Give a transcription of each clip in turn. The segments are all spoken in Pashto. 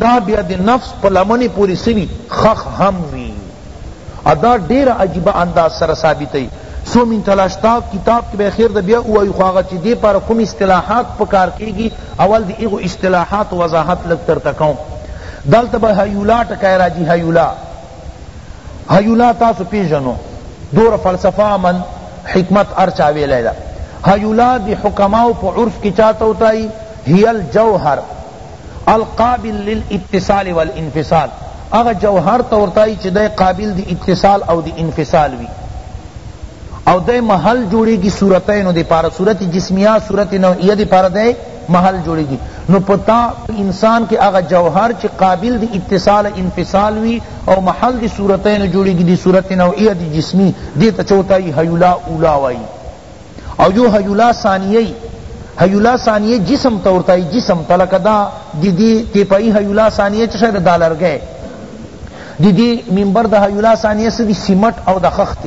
دا بیا د نفس په لمنې پورې څه وي ښخ هم وي او دا ډېره عجیبه انداز سره ثابتوي څو من تلاشتا کتاب کې به خیر د بیا ووایو خو هغه چې دې پاره کوم اصطلاحات په کار کېږي اول د هغو اصطلاحاتو وضاحت لږ درته کوم دلته به هیولا ټکی راځي هیولا هیولا تاسو پیژنو دور فلسفه عمل حکمت ار چا ویلی دا هیولا دی حکماو په عرف کی چاته وتای هی الجوهر القابل للاتصال والانفصال اغه جوهر ته ورتای چې دی قابل دی اتصال او دی انفصال وی او دی محل جوړیږي صورتینو دی پاره صورت جسمیه صورت نوعیه دی پاره دی محل جوړیږي نو په تا په انسان کې هغه جوهر چې قابل دی اتصال انفصال وي او محل دی صورتین جوړیږي دی صورت نوعیه دی جسمی دی ته چوتای حیولا اولا وای او یو حیولا ثانیه حیولا ثانیه جسم ته ورته جسم تلک دا دی دی تی پای حیولا ثانیه چې شاید دالرګه دی دی منبر د حیولا ثانیه سدي سیمټ او د خخت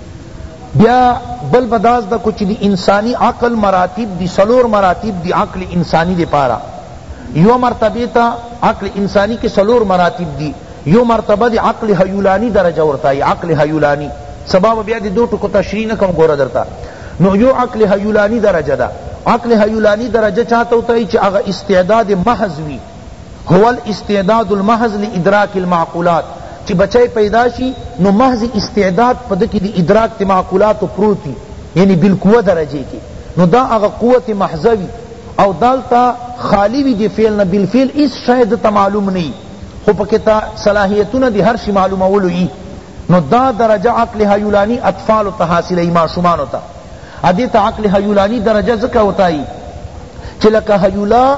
بیا بل به دا زده کو چی د انسانی عقل مراتب دی څلور مراتب دی عقل انسانی دی پاره یو مرتبه تا عقل انسانی کی څلور مراتب دی یو مرتبه دی عقل حیولانی درجه ورته ای عقل حیولانی سبا بیا دی دو ټکو تشریح نکم ګوره درته نو یو عقل حیولانی درجه ده عقل حیولانی درجه چاته وتای چی هغه استعداد محض وی هو الاستعداد المحض لادراک المعقولات چی بچه پیدا شی نو محض استعداد په ده کی د ادراک د معقولاتو پروت وی یعنی بالقوه درجه کی نو دا هغه قوت محضه وی او دالته خالی وی د فعل نه بالفعل هیڅ شی ده ته معلوم نه یی خو پکی تا صلاحیتونه د هر شی معلومولو یی نو دا درجه عقل هیولانی اطفالو ته حاصلی ماشومانو ته ا دیته عقل هیولانی درجه ځکه وتایی چی لکه هیولا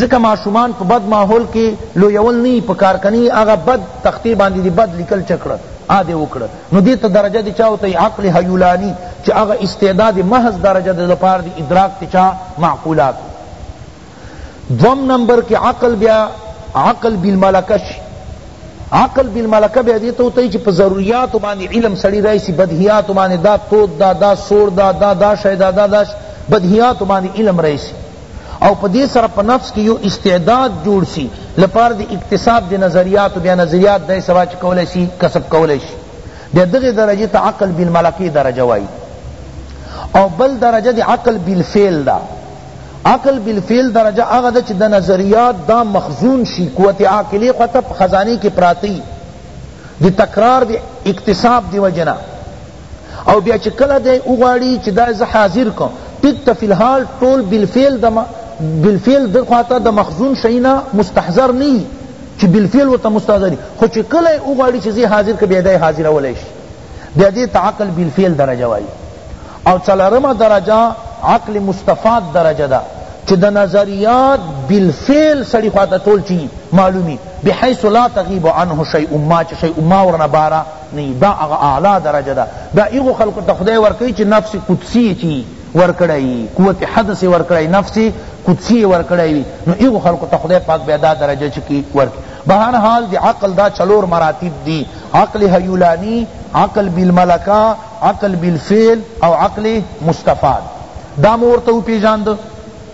ځکه ماشومان په بد ماحول کی لویول نه په کار کنی هغه بد تخته باندی دی بد لیکل چه کړه آ دی وکړه نو دی ته درجه دی چاو ته عقل هیولانی چه هغه استعداد محض درجه دی لپاره دی ادراک تی چا معقولات دوم نمبر کی عقل بیا عقل بالملکه شی عقل بالملکه بیا دی ته ته چه په ضرورت باندې علم سړی رایسی بدهیات باندې دا تود دا دا سور دا دا دا شیدا دا دا بدهیات باندې علم رایسی او په دې سره په نفس کې یو استعداد جوړ شي لپاره د اکتساب د نظریاتو بیا نظریات دی سبا چې کولای شي کسب کولای شي بیا دغه درجه ته عقل بالملکه درجه وایي او بل درجه د عقل بالفعل ده عقل بالفعل درجه هغه ده چې د نظریات دا مخزون شي قوت عاقلی خو ته خزانه کې پراتی د تکرار د اکتساب دی وجنه او بیا چی کله دی وغواړی چی دا زه حاضر کړم ټیک ته فی الحال ټول بالفعل د بالفعل د خواته د مخزون شینا مستحضر نه چی بالفعل ورته مستحضر خو چی کله وغواړی چی زه حاضر کړم بیا دی حاضرولای شي بیا دې ته عقل بالفعل درجه وایي او څلورمه درجه عقل مستفاد درجه ده چې د نظریات بالفعل سړی خواته ټول چی معلومی بحیث لا تغیب عنه شیء ما چې شیء ما ورنه بارا نه یی دا هغه اعلی درجه ده دا هغو خلقو ته خدای ورکوی چی نفس قدسی یی چی ورکړی وی قوت حدث یی ورکړی وی نفس قدسی یی ورکړی وی نو هغو خلقو ته خدای پاک بیا دا درجه چی کی ورکی بهر حال دی عقل دا څلور مراتب دی عقل هیولانی عقل بالملکه عقل بالفعل او عقل مستفاد دا مو ورته وپیژاند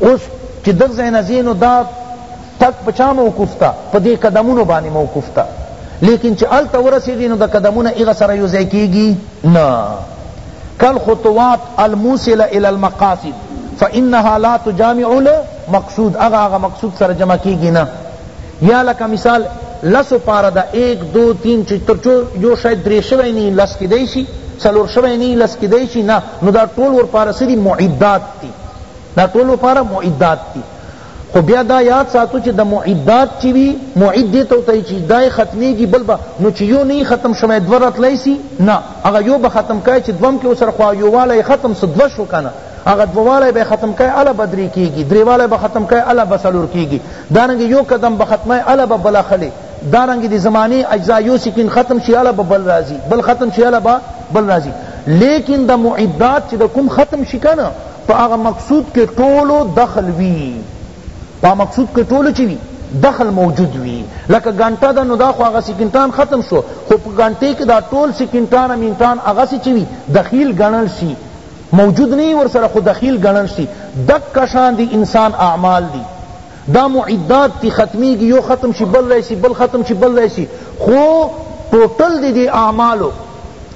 اوس چی دغ ځای نه ځی نو دا تګ په چا موقوف ده په دی قدمونو باندی موقوف ده لیکن چی هلته ورسیږی نو د قدمونه هغه سره یو ځای کیږی نه کالخطوات الموصله الی المقاصد فانها لا تجامع المقصود هغه هغه مقصود سره جمع کیږی نه یا لکه مثال لسو پاره ده ایک دو تین چی ترچو یو شای درې شوی نی لس کیدای شی څلور شوی نی لس کیدای شی نه نو دا ټول ورپاره څه دي معدات دي دا ټول ورپاره معدات دي خو بیا دا یاد ساتو چې د معدات چې وي معد دې ته وتایي چې دا ختمیږي بل به نو چې یو نه ختم شوی دوه راتلی سي نه هغه یو به ختم کای چې دوم کې وسره خو یووالی ختم سو دوه شو کنه هغه دووالی به ختم کای اله به درې کېږي درېوالی به ختم کای اله به څلور کېږي دارنګه یو قدم به ختمای اله به بله خلې دا رنګ دی زمانی اجزا یو سیکن ختم شی الا بل رازی بل ختم شی الا بل رازی لیکن دا معدات چی دا کم ختم شی کنا پا اغا مقصود کے ټولو دخل وی پا مقصود کے ټولو چی وی دخل موجود وی لکه گھنٹا دا نو دا خو اغا سیکنٹان ختم شو خو پا گھنٹے کی دا ټول سیکنٹان مینٹان اغا سی چی وی دخیل گنل سی موجود نہیں ورسر خو دخیل گنل سی دک کشان دی انسان اعمال دی دا معدات تی ختمیږی یو ختم شی بل راشی بل ختم شی بل راشی خو ټوټل دی دی اعمالو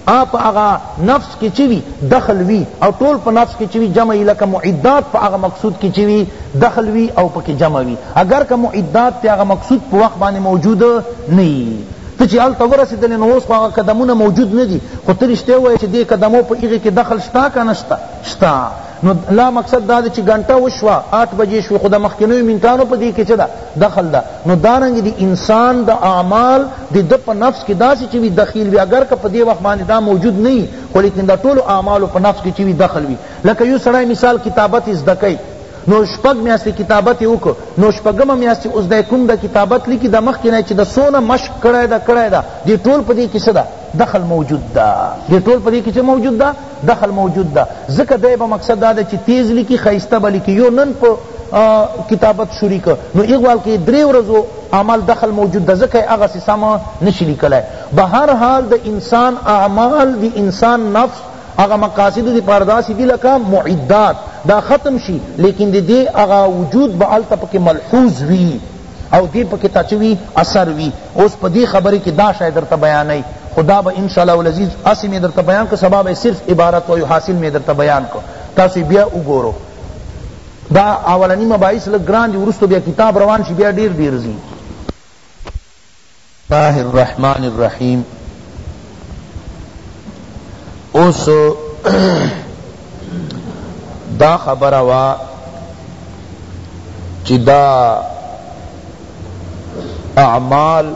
آ پا اغا نفس کی چی وی دخل وی او ټول پا نفس کی چی وی جمع وی لکه معدات پا اغا مقصود کی چی وی دخل وی او پکی جمع وی اگر که معدات تی اغا مقصود پا وخت بانی موجود نه یی ته چی هلته ورسیدلی نو اوس خو هغه قدمونه موجود ندی خو ته رشته ووایه چی دی قدمو په هغی کی دخل شته که نشته شته نو لا مقصد دا دی چی ګنټه وشوه آټ بجی شوی خو د مخکنیو منټانو په دی کی چه ده دخل ده نو دارنګ دی انسان د اعمال دی ده په نفس کی داسی چه وی دخیل وی اگر که په دی وخت باندی دا موجود نه وی خو لیکن د ټولو اعمالو په نفس کی چه وی دخل وی لکه یو سړی مثال کتابت زده کئ نو شپږ میاشتې کتابت وک نو شپږمه میاشت اوس د کوم د کتابت لیکي د مخکې نه چې د سونه مشق کړی دا کړی دا دی ټول په دې کې څه ده دخل موجود ده دی ټول په دې کې څه موجود ده دخل موجود ده ځکه دی به مقصد دا ده چی تیز لیکی ښایسته به لیکی یو نن په کتابت شروع که نو اغوال که دری ورځو اعمال دخل موجود ده ځکه یې هغسې سم نشي لیکلی بهر حال د انسان اعمال د انسان نفس هغه مقاصد دی پاره داسې دي لکه معدات دا ختم شي لیکن د دې هغه وجود به هلته پکې ملحوظ وي او دی په کی تچ وی اثر وی اوس په دی خبری کی دا شای درته بیانای خو دا به ان شاءالله العزیز اسی می درته بیان کړ سبا به صرف عبارت وایو حاصل می درته بیان کړ تاسو بیا وګورو دا اولنی مباحث لږ ګران دی وروسته بیا کتاب روان شی بیا ډیر ډیر زی الله الرحمن الرحیم اوس دا خبره وا چې دا اعمال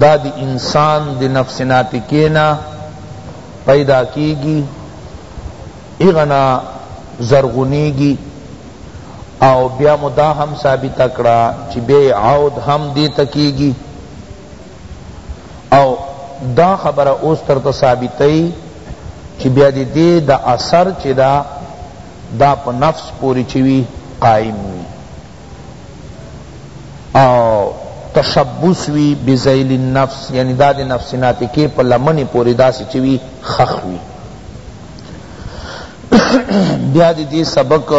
دا د انسان د نفس ناطقینا پیدا کیږي هغه نه زرغونیږي او بیا مو دا هم ثابته کړه چی بیا عود هم دی ته کیږي او دا خبره اوس ترته ثابتوي چی بیا دی دی د اثر چی دا دا په نفس پوری چوي قائم وي او تشبث وی بذیل النفس یعنی دا دی نفس ناتکی په لمن پوری داسی چوي خخ وی بیا دی دی سبق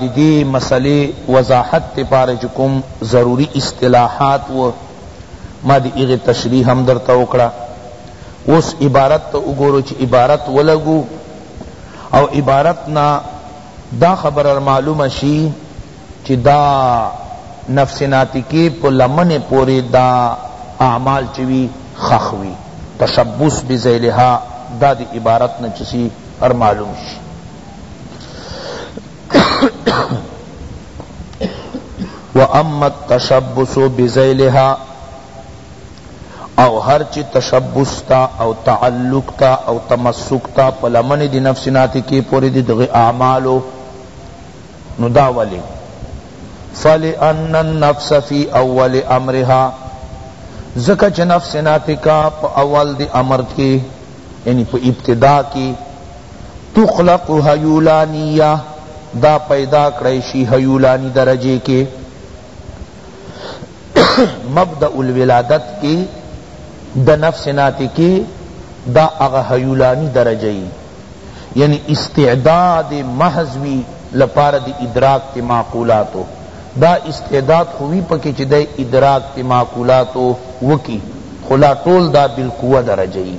دی دی مسئلے وضاحت تی پارے چکم ضروری اصطلاحات و ما دی اغی تشریح ہم در توکڑا اس عبارت تا اگورو چی عبارت ولگو او عبارت نا دا خبر معلوم شی چی دا نفس ناطقی په لمن پوری دا اعمال چی وی ښخ وی تشبث بذیلها دا دی عبارت نه چی سی ار معلوم شی واما التشبث بذیلها او هر چی تشبث تا او تعلق تا او تمسک تا په لمن دی نفس ناطقی پوری دی دغی اعمالو نو دا ولی؟ فلأن النفس فی اول امرها ځکه چه نفس ناطقه په اول دی امر کی یعنی په ابتدا کی تخلق حیولانیه دا پیدا کړی شی حیولانی درجه کی مبدأ الولادت کی د نفس ناطقی دا هغه هیولانی درجه یی یعنی استعداد محض وی لپاره د ادراک تی معقولاتو دا استعداد خو وی پکی چی دی ادراک تی معقولاتو وکی خو لا ټول دا بالقوه درجه یی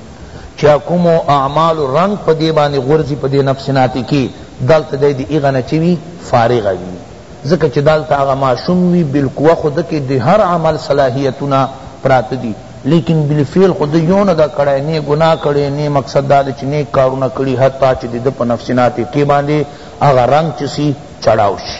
چه کومو اعمالو رنګ په دې باندې غورځي په دې نفس ناطقې دلته دی د هغه نه چه وي فارغه وي ځکه چه دلته هغه ماشوم وي بالقوه خو ده کې د هر عمل صلاحیتونه پراته دي لیکن بالفعل خو ده یو نه ده کړی نه ګناه کړې نه مقصد دا ده چه نیک کارونه کړي حتی چه د ده په نفس ناطقې باندې هغه رنګ چه سي چړاو شي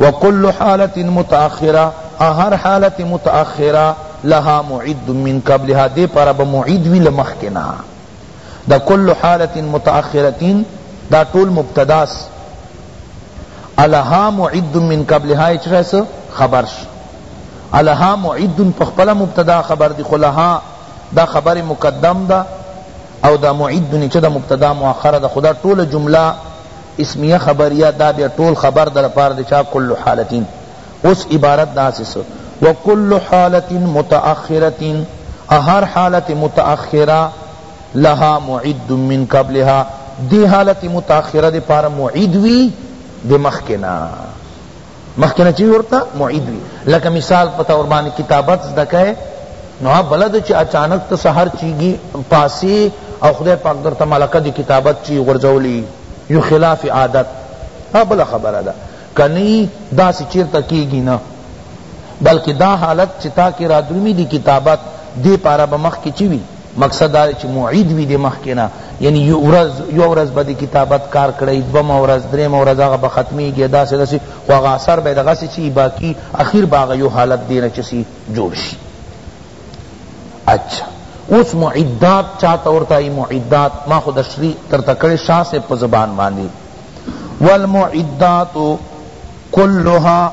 وکل حالت متأخرہ او هر حالت متأخرہ لها معد من قبلها دې پاره به معد وی له مخکې نه دا کل حالت متأخرة دا ټول مبتداس الها معد من قبلها اچرس خبرش الها معد پخپل مبتدا خبر دی خلها دا خبر مقدم دا او دا معد نچه دا مبتدا مؤخر دا خدا طول جملہ اسمیه خبر یا دا بیا ټول خبر د لپاره د چا کل حالتین اوس عبارت دا سس و کل حالت متاخرت هر حالت متاخرہ لها معد من قبلها دی حالت متاخرہ دی پار معد وی دی مخکنا مخکې نه چی ورته معید وی لکه مثال په طور باندې کتابت زده کئ نو هغه بلد چې اچانک ته سحر چیږي پاسی او خدای پاک درته ملکه د کتابت چی غورځولی یو خلاف عادت هغه بل خبره ده کنی داسې چیرته کیږي نه بلکې دا حالت چې تا کې رادرومي د کتابت دې پاره به مخکې چی وي مقصد دا دی چی معید وی دی مخکی نه یعنی یو ورځ یو ورځ به د کتابت کار کړی دومه ورځ دریمه ورځ هغه به ختمیږی داسې داسې خو هغه اثر به دغسې چی باقی اخیر به هغه یو حالت دی نه چه سی جوړ شي اچھا اوس معدات چاته ورته معدات ما خو دشری تر تکړه شاه سے په زبان باندې والمعدات كلها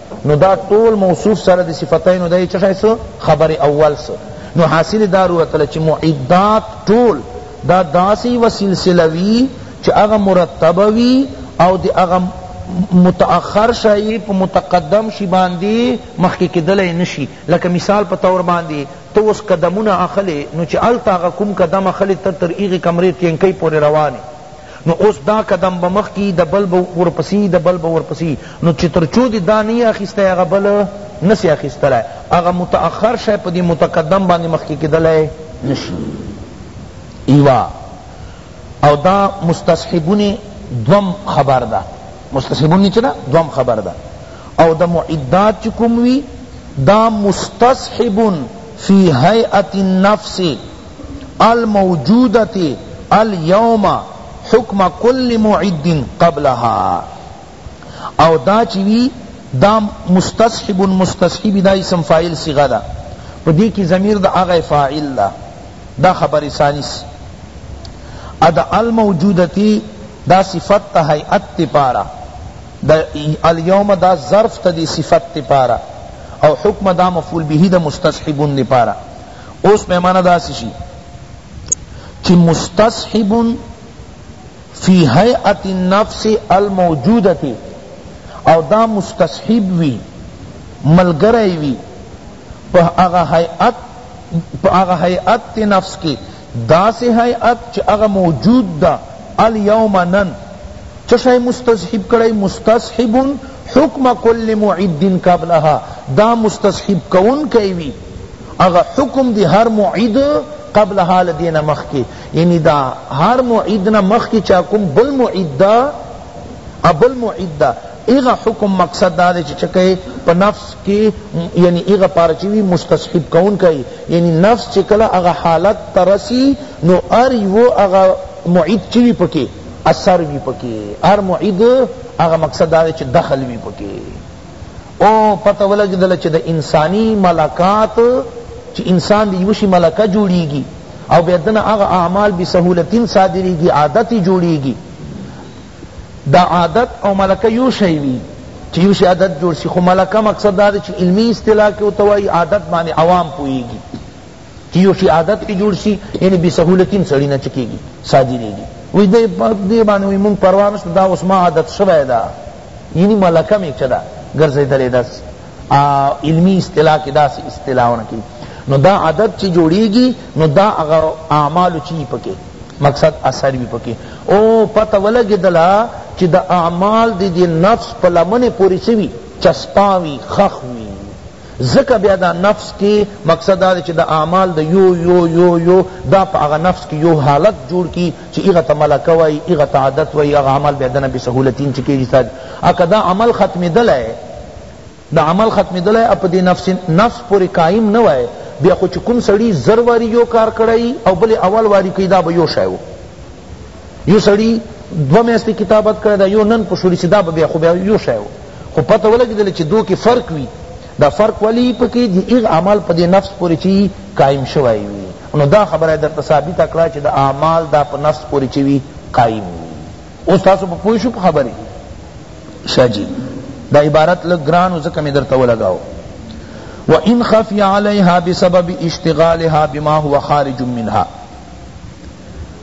نو دا ټول موصوف سره د صفتین د چه شای سو خبر اول سو نو حاصل دار وتل چه معدات ټول دا داسی و سلسله وی چه اغا مرتب وی او د اغا متأخر شای په متقدم شی باندی مخکی کدلی نشی لکه مثال په طور باندی تو اس قدمونه اخلی نو چه التا اغا کوم قدم اخلی ته تر ایغی کمری تینکی پوری روانی نو اوس دا قدم به مخکی د بل به ورپسی د بل به ورپسی نو چی تر چو دی دا نه اخیستی هغه بل نسی اخیستلای هغه متأخر شی په دی متقدم باندی مخکی کیدلای نشی ایوا او دا مستصحبون دوم خبر ده مستصحبون چی ده دوم خبر ده او د معدات چی کوم وی دا مستصحب فی هیئت النفس الموجودة الیوم حکم کل معد قبلها او دا چی وی دا مستصحب مستصحب دا اسم فاعل صیغه ده په دی کی ضمیر د هغه فاعل ده دا خبر ثانی سی ا د الموجودة دا صفت ته هیئت دی پاره د الیوم دا ظرف ته دی صفت دی پاره او حکم دا مفعول به د مستصحب دی پاره اوس په معنی داسی شی چی مستصحب فی هیئت النفس الموجودتی او دا مستصحب وی ملګری وی په هغه هیئت په هغه هیئت نفس کی داسی هیئت چی هغه موجود دا الیوم نن چشای مستصحب کړی مستصحب حکم کل معد قبلها دا مستصحب کون کیوی هغه حکم دی هر معید قبل حال دین مخکی یعنی دا هر معید نه مخکی چا کوم بل معید دا ابل معید دا ایغا حکم مقصد دا دے چکے پا نفس کی یعنی ایغا پارچوی مستصحب کون کئی یعنی نفس چکلا اغا حالت ترسی نو ار یو اغا معید چوی پکی اثر وی پکی ار معید اغا مقصد دا دے چ دخل وی پکی او پته ولګیدله چی د انسانی ملکات چی انسان د یوشی ملکه جوړیږی او بیا دنه هغه اعمال بسهولتین صادریږی عادت یی جوړیږی دا عادت او ملکه یو شی وی چی یوشی عادت جوړ شی خو ملکه مقصد دا دی چی علمی اصطلاح کی ورته وایی عادت باندی عوام پوهیږی چی یو شی عادت پی جوړ شی یعنی بی سهولتیم سړی نه چکیږي صادریږي وی دی دی باندې وی مونږ پروا نشته دا اوس ما عادت شوی دا یعنی ملکه می چدا ګرځیدلې داس علمی اصطلاح کې داس اصطلاحونه کی نو دا عادت چی جوړیږي نو دا هغه اعمال چی پکې مقصد اثر وی پکې او پته ولګیدلا چې د اعمال دی دی نفس په لمنې پوری شوی چسپاوی خخ وی ځکه بیا دا نفس کی مقصد دا دی چی دا اعمال دا یو یو یو یو دا په هغه نفس کی یو حالت جوړ کی چی هغه ته ملکه وایی هغه ته عادت وایی هغه عمل بیا دنه بسهولتین چی کیږی ساتي او که دا عمل ختمیدلی دا عمل ختمیدلی او په دی نفس نفس پوری قایم نه وای بیا خو چی کوم سړی زر واری یو کار کړی او بل اول واری کی دا به یو شای وو یو سړی دو میاشتې کتابت کړی دا یو نن په شوري چې دا به بیا خو بیا یو شی و خو پته ولګېدله چې دو کې فرق وي دا فرق ولی پکې د هغه اعمال په دې نفس پورې چې قایم شوی وي نو دا خبره درته ثابته کړه چې د اعمال دا په نفس پورې چې وي قایم وي اوس تاسو په پوه شو په خبرې ښه جي دا عبارت لږ ګران و ځکه مې درته ولګاو وان خفي عليها بسبب اشتغالها بما هو خارج منها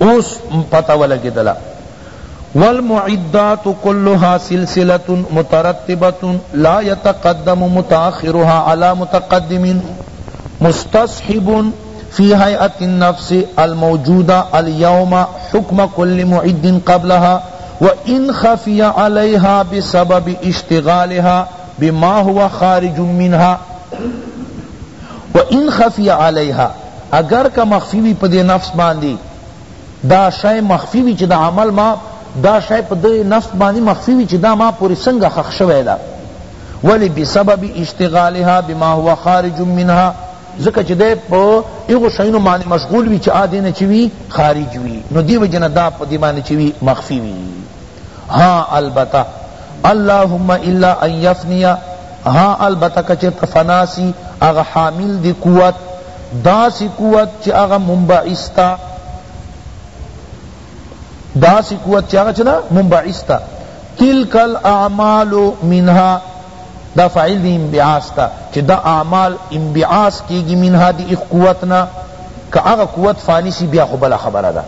اوس پتہ ولگدلا والمعدات كلها سلسلة مترتبة لا يتقدم متاخرها على متقدم مستصحب في هيئة النفس الموجودة اليوم حكم كل معد قبلها وإن خفي عليها بسبب اشتغالها بما هو خارج منها وإن خفي عليها اګر که مخفی وی په دی نفس باندی دا شی مخفی وی چی دا عمل ما دا شی په دی نفس باندی مخفی وی چی دا ما پوری سنګه خخ شوی دا ولی بسبب اشتغالها بما هو خارج منها ځکه چې دی په هغو شیانو باندې مشغول وي چې دې نه چې وي خارج وي نو دې وجې نه دا په دې باندې چې وي مخفي وي ها البته اللهم الا ان یفنی ها البته که چرته فنا سی هغه حامل دی قوت داسی قوت چی هغه منبعث تا داسی قوت چی هغه چنا منبعث تا تلک الاعمال منها دا فاعل دی انبعاث تا چی دا اعمال انبعاث کیگی منها دی اخ قوتنا که اغا قوت فانی سی بیا خو بلا خبر دا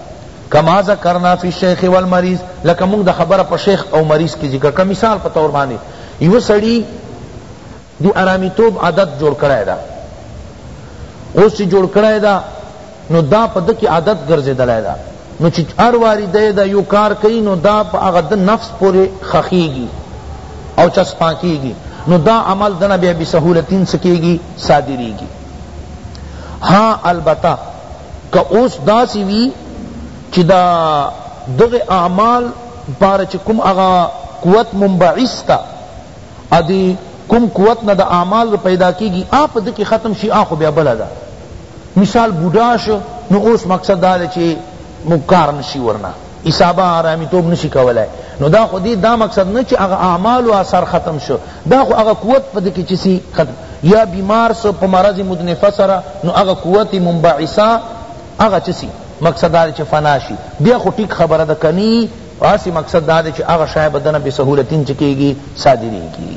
کما ذکرنا فی الشیخ والمریض لکه مونږ دا خبره په شیخ او مریض کی ذکر کړه مثال په طور باندې یو سړی دی ارامی توب عادت جوړ کړای دا اوس چې جوړ کړای دا نو دا په دکی عادت ګرځیدلای دا نو چې هر واری دی دا یو کار کوي نو دا په هغه د نفس پورې خخیږي او چسپا کیږي نو دا عمل دنا بیا بسهولتین سکیږي صادریږي ها البته که اوس داسی وی چی د دغه اعمال پاره چی کوم هغه قوت منبعث ته اد کوم قوت نه د اعمال پیدا کیږی هغه په ده کی ختم شی هغه خو بیا بله ده مثال بوډا شو نو اوس مقصد دا ده چی کار نشی ورنه حسابا آرامی توب نشی کولای نو دا خو دی دا مقصد نه چی اغا اعمال و اثر ختم شو دا خو اغا قوت پا دکی چسی ختم یا بیمار سو پا مرض مدنفه سرا نو اغا قوت منبعثا اغا چسی مقصد دا چی فنا شی بیا خو ٹک خبر دا کنی اسی مقصد دا چی اغا شای بدن بسهولتین چکیگی صادریگی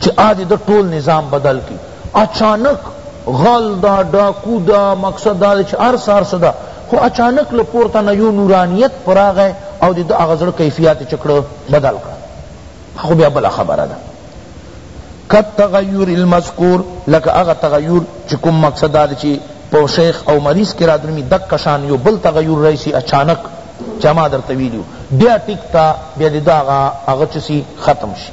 چی آ دی ده ټول نظام بدل کی اچانک غل ده ډاکو ده مقصد دا ده چی هر څه هر څه ده خو اچانک له پورته نه یو نورانیت په راغی او د ده هغه زړه کیفیات یې چه کړه بدل کړه خو بیا بله خبره ده کالتغیر المذکور لکه هغه تغیر چی کوم مقصد دا ده چی په شیخ او مریض کې رادرمی دک شان یو بل تغیر رئیسی اچانک چما در طویلیو بیا ٹک تا بیا دی داغا اغا چسی ختم شی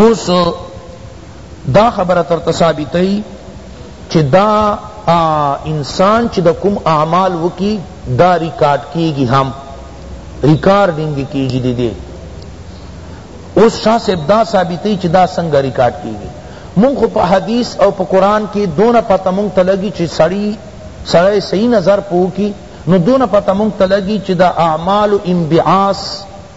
اوس دا خبره ترته ثابتوي چې دا انسان چې د کوم اعمال وکي دا ریکارډ کیږي هم ریکارډینګ کیږي دی دی اوس شاه صاحب دا ثابتوي چې دا څنګه ریکارډ کیږي مونږ خو په حدیث او په قرآن کې دونه پته مونږ ته لګي چې سړی سړی صحیح نظر پوه کی نو دونه پته مونږ ته لګي چې دا اعمال انبعاث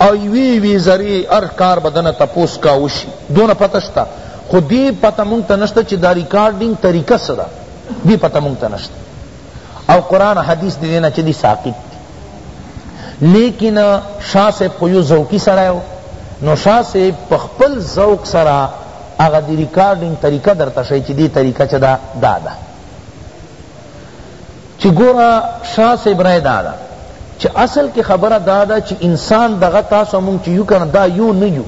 او یوی یوی ذری هر کار به دنه تپوس کا وشی دونه پته شته خو دی پته مونږ ته نشته چی دا ریکارډینګ طریقه څه ده دی پته مونږ ته نشته او قرآن حدیث دی نه چی دی ساقط دی لیکن شاہ صاحب خو یو ذوقی سړی و نو شاہ صاحب په خپل ذوق سره هغه دی ریکارډینګ طریقه درته شی چی دی طریقه چه دا دا ده چی ګوره شاه صاحب رای دا ده چی اصل کی خبره دا ده چی انسان دغه تاسو مونږ چی یو کنه دا یو نه یو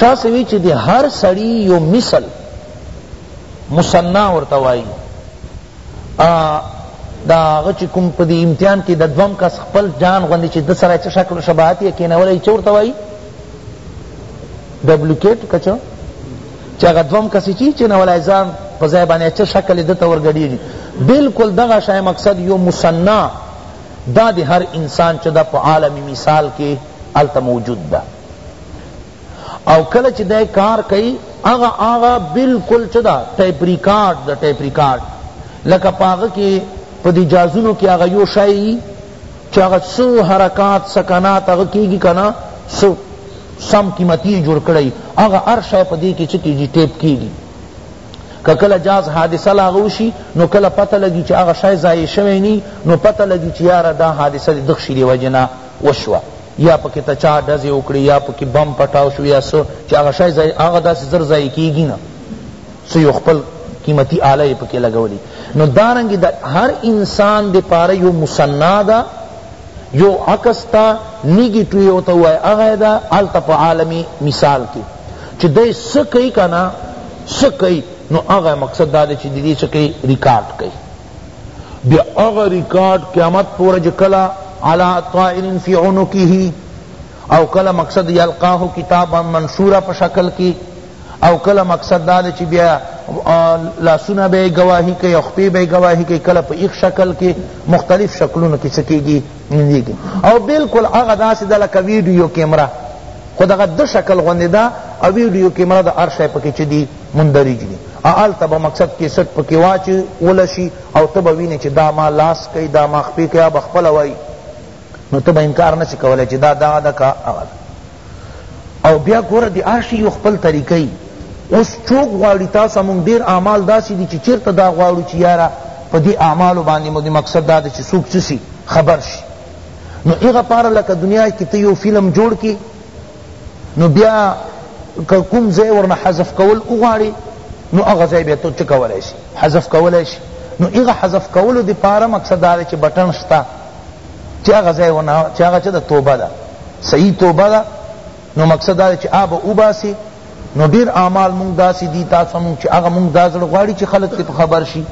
شاه صاحب وی چی دی هر سړی یو مثل مصنع ورته وایی دا هغه چی کوم په دی امتحان کی د دوم کس خپل جان غوندی چی د سره څه شکل شباهت یې کینولای چورته وایی ډبلیکیټ کچو چه هغه دوم کسی چی چه نولای ځان په ځای باندې چه شکل دته ور ګډیږي بالکل دغه شای مقصد یو مثنا دا دی هر انسان چه دا په عالم مثال کې الته موجود ده او کله چه دا کار کئی اغا اغا بالکل چه دا ٹیپ ریکارڈ دا ٹیپ ریکارڈ لکه پاغه کې په دی جازونو کې اغا یو شای چه هغه څو حرکات سکنات هغه کیږي کنه څو سم قیمتی جوړ کړی هغه هر شی په دې کې څه کیږي ټیپ کیږي که کله جاز حادثه لاغو شي نو کله پته لګي چې هغه شی ضایع شوی نی نو پته لګي چې یاره دا حادثه د دغ شي دی وجه نه وشوه یا پکې ته چا ډزې وکړي یا پکې بم پټاو شو یا څه چې هغه شی هغه داسې زر ضایع کیږي نه څه یو خپل قیمتی آله یې پکې لګولي نو دارنګې د هر انسان د پاره یو مثنی ده یو عکس تا نیګیټو یو ته وای هغه ده هلته په عالم مثال کې چې دی څه کوي که نه څه کوي نو هغه مقصد دا دی چې د دې څه کوي ریکارډ کوي بیا هغه ریکارډ قیامت په ورځ کله علی طائر فی عنقه او کله مقصد یلقاه کتابا منشورا په شکل کې او کله مقصد دا دی چی بیا لاسونه به گواهی کوي او خپې به گواهی کوي کله په ایخ شکل کې مختلف شکلونو کې څه کېږي نندېږي او بالکل هغه داسې ده لکه ویډیو کیمره خو دغه د شکل غوندې ده او ویډیو کیمره د هر شی پکې چې دي مندرج دي هلته به مقصد کیسټ پکې واچول شي او ته به وینې چې دا ما لاس کوي دا ما خپې کوي به خپله وایي نو ته به انکار نه شي کولی چې دا دغه ده که هغه ده او بیا ګوره د عاشی یو خپل طریقه ای اوس چوک غواړي تاسو مونږ ډیر اعمال داسې دي چې چیرته دا غواړو چې یاره په دې اعمالو باندې مو د مقصد دا ده چې څوک څه شي خبر شي نو هغه پاره لکه دنیا کې ته یو فلم جوړ کی نو بیا که کوم ځای ورنه حذف کول وغواړي نو هغه ځای بیا ته څه کولای شي حذف کولای شي نو هغه حذف کولو د پاره مقصد دا چې بټن شته چی هغه ځای ونه چی هغه چه د توبه ده صحیح توبه ده نو مقصد دا چی آب او باسی نو ډیر اعمال مونږ داسی دی تاسو مونږ چی هغه مونږ دازړ غواړي چی خلق ته خبر شي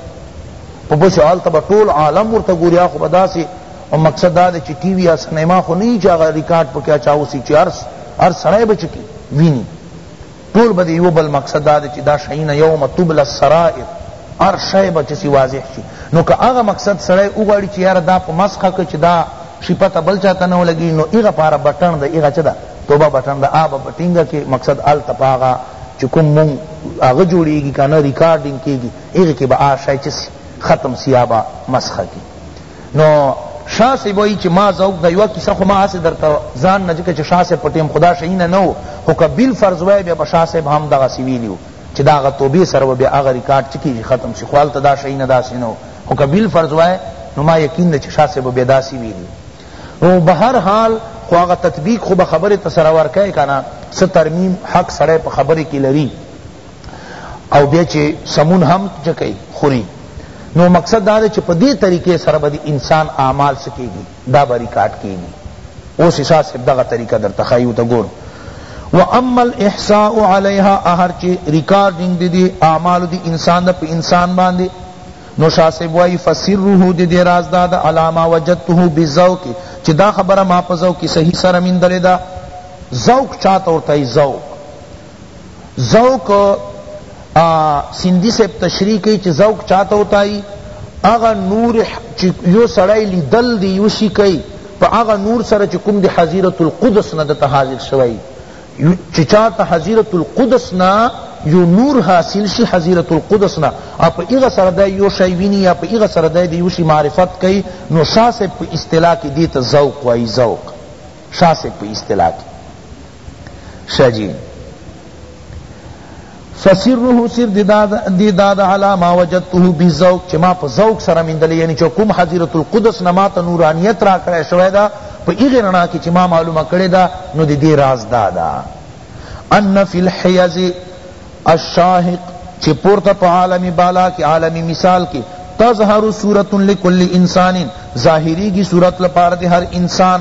په بش حال ته ټول عالم ورته ګوري خو بداسي او مقصد دا چی ټي وي یا سینما خو نه چی هغه ریکارډ پکې چاوسی چی ارس ار سړی بچکی ویني ټول به د یوه بل مقصد دا دی چی دا شیونه یوم تبلی السرائر هر شی به چسی واضح شی نو که هغه مقصد سړی وغواړی چی یاره دا په مسخه که چی دا شی پته بل چاته نه ولګی نو هغه پاره بټن ده هغه چه ده توبه بټن ده هغه به ټینګه کی مقصد هلته په هغه چی کوم مونږ هغه جوړیږی کنه ریکارډینګ کیږی هغه کی به هغه شی چسی ختم سی یا به مسخه کی نو شاه صاحب وایی چی ما ذوق دا یوه کیسه خو ما هسی درته ځان نه ځکه چی شاه صاحب په ټیم خو دا شیونه نه وو خو که بالفرض وای بیا به شاه صاحب هم دغسی ویلی وو چی دا هغه توبی سره به بیا هغه ریکارډ چه کیږی ختم شی خو هلته دا شیونه داسی نه وو خو که بالفرض وای نو ما یقین ده چی شاه صاحب به بیا داسی ویلی وو نو بهر حال خو هغه تطبیق خو به خبری ته سره ورکای کنه څه ترمیم حق سړی په خبری کی لری او بیا چې سمون هم چکوي خوري نو مقصد دا دی چې په دې طریقې سره به د انسان اعمال څه کېږي دا به ریکارډ کېږي اوس عیسی صاحب دغه طریقه درته ښایي ورته ګورو و اما الاحصاء علیها اهر چی ریکارڈنگ دی دی اعمال دی انسان دا پی انسان باندی نو شاسب وائی فسره دی دی راز دا دا علاما وجدته بزوک چی دا خبر ما پزوک صحیح سر من دلی دا زوک چاہتا ورطای زوک ذوق سندی صاحب تشریح کئی چی ذوق چاته وتائی هغه نور چی یو سړی لیدل دی یو شی کئی په هغه نور سره چی کوم دی حظیرت القدس نه دته حاضر شوی چی چاته حظیرت القدس نه یو نور حاصل شی حضیرت القدس نا او پا ایغا سر دا یو شای وینی یا پا ایغا سر دا یو شی معرفت کئی نو شاہ صاحب پا اصطلاح کی دیتا ذوق وائی ذوق شاہ صاحب پا اصطلاح کی شجی فسره سر دی داد علا ما وجدته بی ذوق چه ما پا ذوق سره مندلی یعنی چه کم حضیرت القدس نما تا نورانیت را کرے شوی دا پا ایغی رنا کی چه ما معلومه کرے دا نو دی دی راز دادا ان فی الحیز الشاہق چه پورتا پا عالم بالا کی عالم مثال کی تظہر صورت لکل انسان ظاہری کی صورت لپار دی ہر انسان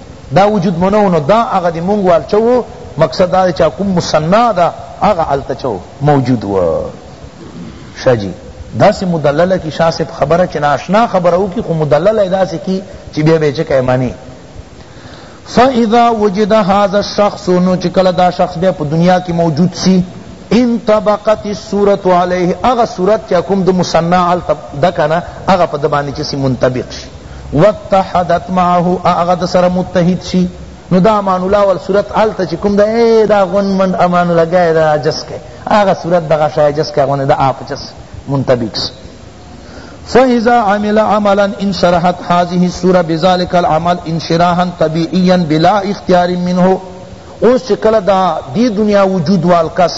دا وجود مو نه وو نو دا هغه دی مونږ وال چه وو مقصد دا دی چه کوم مثنی ده هغه هلته چه وو موجود وو شه جی داسی مدلله کی شاه صاحب خبره چه ناشنا خبره وکی خو مدلله داسی کی چه بیا بیا چه که معنی فاذا وجد هذا الشخص نو چه کله دا شخص بیا په دنیا کی موجود سی ان طبقت الصورت علیه اغا صورت چا کوم د مصنع دکنا اغا په دبانی چسی منطبق شي واتحدت معه هغه د سره متحد شي نو دا امان الله ول صورت هلته چې کوم ده ای دا غون من امان الله ګای دا جس کې هغه صورت دغه شای جس کې غونه د اپ جس منطبق فإذا عمل عملا انشرحت هذه السورة بذلك العمل انشراحا طبيعيا بلا اختيار منه اوس چې کله دا دی دنیا وجود والکس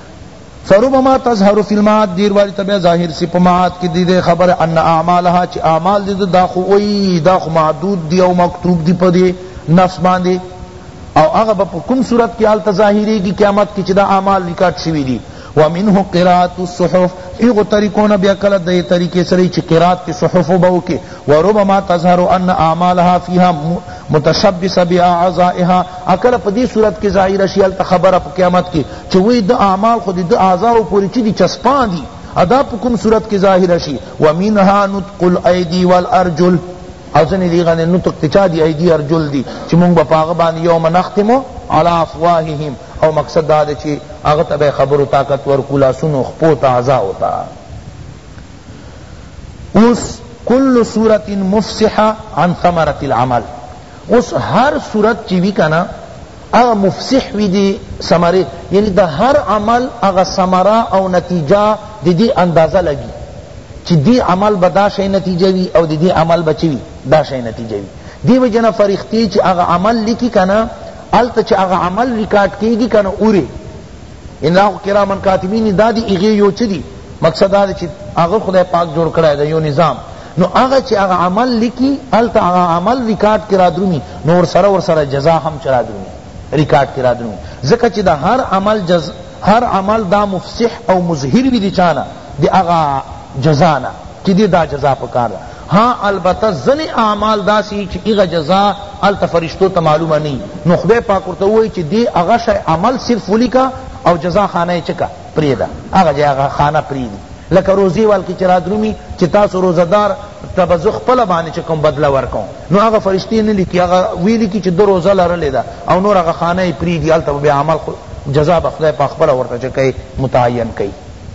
فربما تظهر فی المعاد دیر واری تبع ظاهر سی پمعاد کی دی دی خبر ان اعمالها چی اعمال دی دا خو وی دا خو معدود دی او مکتوب دی پدی نفس باندی او هغه په کوم صورت کې حالت ظاهری کی قیامت کې چې دا اعمال ریکارډ شوی دي ومنه قرات الصحف ایغه طریقونه بیا کله د طریقې سره چې قرات کې صحف وبو کې وربما تظهر ان اعمالها فيها متشبثه باعضائها اکل په دې صورت کې ظاهر شي هلته خبره په قیامت کې چې وی د اعمال خو د اعضاء پورې چې دي چسپان دي ادا په کوم صورت کې ظاهر شي ومنها نطق الايدي والارجل او ځنې دي غنې نطق تچا دي ايدي ارجل دي چې موږ په هغه باندې یوم نختمو على افواههم او مقصد دا دی چې هغه ته خبرو طاقت ورکو لاسونو خپو ته اعضاء ته اوس کل صورت مفسحه عن ثمرة العمل اوس هر صورت چی وی کنا اغا مفسح وی دی ثمره یعنی دا هر عمل اغا ثمره او نتیجه دی دی اندازه لگی چی دی عمل با دا شئی نتیجه وی او دی دی عمل با چی وی دا شئی نتیجه وی دی وجنا فرشتی چی اغا عمل لکی کنا علت چی اغا عمل ریکارڈ کیگی کنا اوری ان لا خو کراما کاتبین دا دی هغه یو چه دی مقصد دا دی چه هغه خدای پاک جوړ کړی دی یو نظام نو هغه چې هغه عمل لیکي هلته هغه عمل ریکارډ کې رادرومي نو ورسره ورسره جزا هم چې رادرومي ریکارډ کې رادرومي ځکه چې د هر عمل جز هر عمل دا مفسح او مظهر وي د چانه د هغه جزا نه چې دې دا جزا پکار ده ها البته ځنی اعمال داسی وی چی هغه جزا هلته فرشتو ته معلومه نه وی نو خدای پاک ورته ووایي چی دی هغه شی عمل صرف ولیکه او جزا خانه یې چه که پریږده هغه جای هغه خانه پریږدي لکه روزی وال کی چی رادرومی چی تاسو روزه دار ته به زه خپله باندې چه کوم بدله ورکوم نو هغه فرشتې نه لیکي هغه وی لیکي چی ده روزه لرلې ده او نور هغه خانه یې پریږدي هلته به بیا عمل جزا به خدای پاک خپله ورته چه کوي متعین کوي